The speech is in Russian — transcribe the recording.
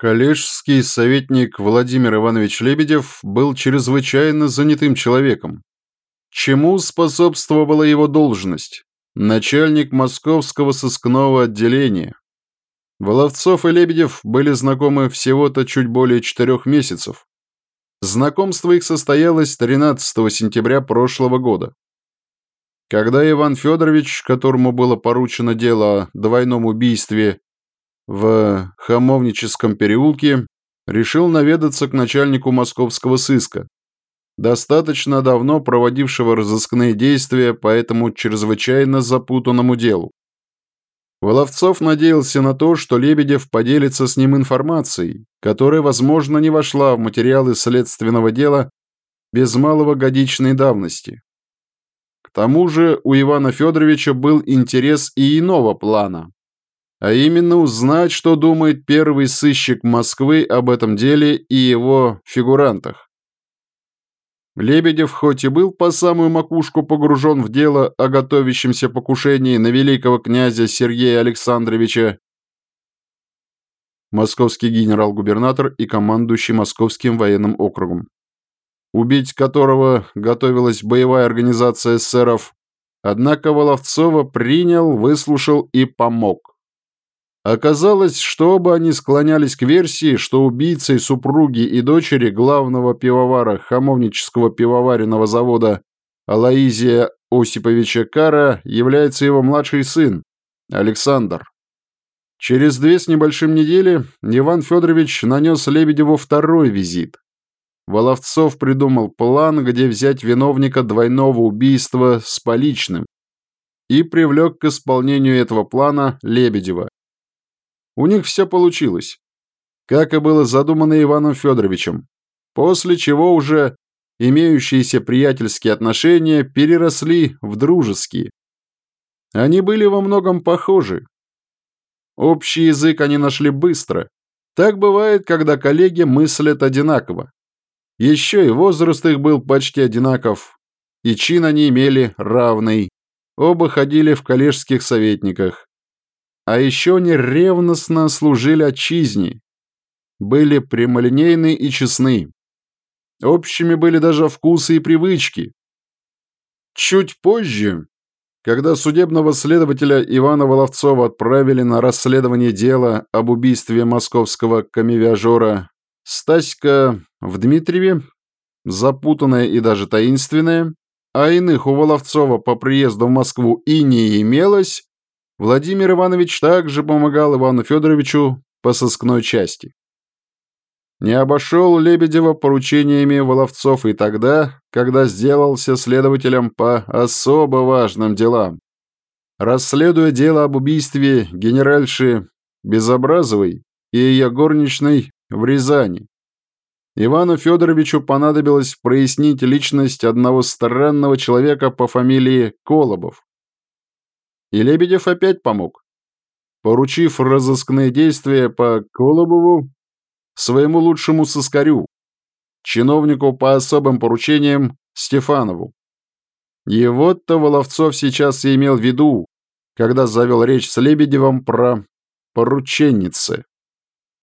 Коллежский советник Владимир Иванович Лебедев был чрезвычайно занятым человеком. Чему способствовала его должность? Начальник московского сыскного отделения. Воловцов и Лебедев были знакомы всего-то чуть более четырех месяцев. Знакомство их состоялось 13 сентября прошлого года. Когда Иван Федорович, которому было поручено дело о двойном убийстве в Хамовническом переулке, решил наведаться к начальнику московского сыска, достаточно давно проводившего разыскные действия по этому чрезвычайно запутанному делу. Воловцов надеялся на то, что Лебедев поделится с ним информацией, которая, возможно, не вошла в материалы следственного дела без малого годичной давности. К тому же у Ивана Федоровича был интерес и иного плана а именно узнать, что думает первый сыщик Москвы об этом деле и его фигурантах. Лебедев хоть и был по самую макушку погружен в дело о готовящемся покушении на великого князя Сергея Александровича, московский генерал-губернатор и командующий Московским военным округом, убить которого готовилась боевая организация эсеров, однако Воловцова принял, выслушал и помог. Оказалось, что оба они склонялись к версии, что убийцей супруги и дочери главного пивовара хамовнического пивоваренного завода Алаизия Осиповича Кара является его младший сын, Александр. Через две с небольшим недели Иван Федорович нанес Лебедеву второй визит. Воловцов придумал план, где взять виновника двойного убийства с поличным и привлек к исполнению этого плана Лебедева. У них все получилось, как и было задумано Иваном Федоровичем, после чего уже имеющиеся приятельские отношения переросли в дружеские. Они были во многом похожи. Общий язык они нашли быстро. Так бывает, когда коллеги мыслят одинаково. Еще и возраст их был почти одинаков, и чин они имели равный. Оба ходили в коллежских советниках. А еще они ревностно служили отчизне, были прямолинейны и честны. Общими были даже вкусы и привычки. Чуть позже, когда судебного следователя Ивана Воловцова отправили на расследование дела об убийстве московского камевиажера, Стаська в Дмитриеве, запутанная и даже таинственная, а иных у Воловцова по приезду в Москву и не имелось, Владимир Иванович также помогал Ивану Федоровичу по сыскной части. Не обошел Лебедева поручениями Воловцов и тогда, когда сделался следователем по особо важным делам. Расследуя дело об убийстве генеральши Безобразовой и ее горничной в Рязани, Ивану Федоровичу понадобилось прояснить личность одного странного человека по фамилии Колобов. И Лебедев опять помог, поручив разыскные действия по Колобову своему лучшему соскарю, чиновнику по особым поручениям Стефанову. И вот-то Воловцов сейчас и имел в виду, когда завел речь с Лебедевым про порученницы.